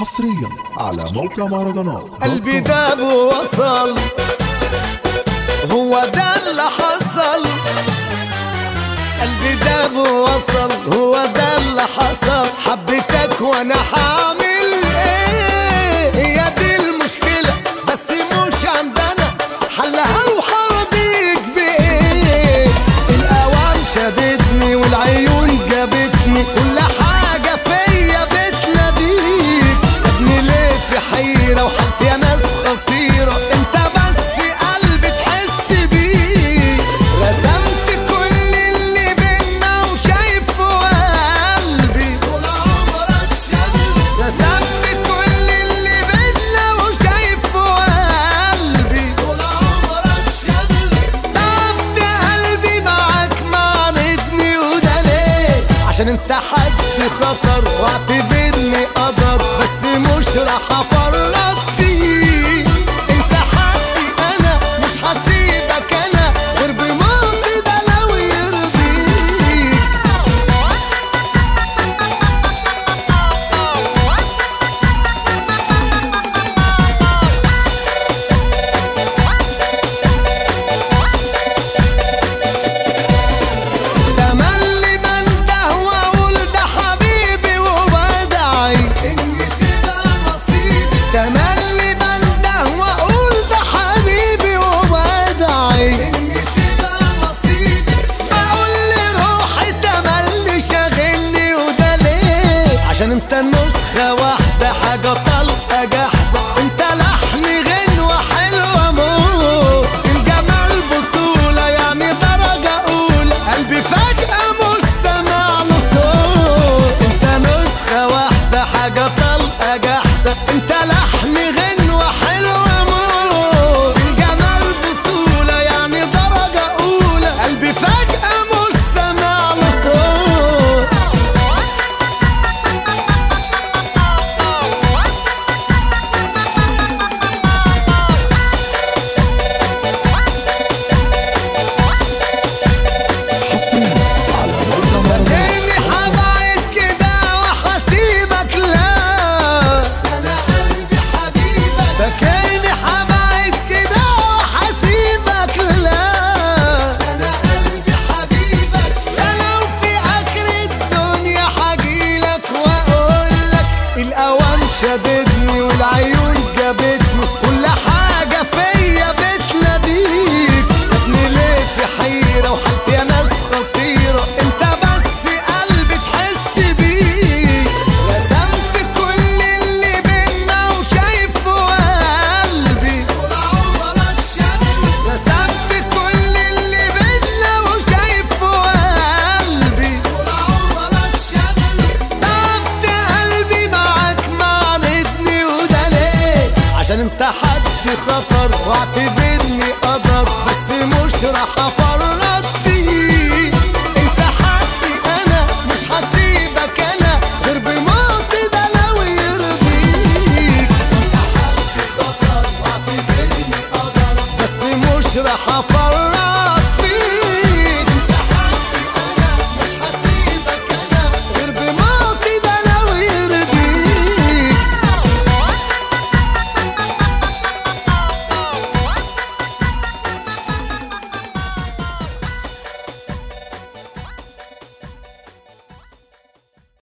حصريا على موقع مارادونا. قلبي داب وصل هو ده اللي حصل. قلبي داب وصل هو ده اللي حصل. حبيتك وأنا حاول انت حد خطر واعتبر انت نسخة واحدة. شددني والعيون تحدي خطر. واعتبرني قدر بس مش راح أفرط فيه. انت حدي أنا مش هسيبك أنا. غير بموت ده لو يرضيك. انت حدي خطر واعتبرني قدر بس مش راح أفرط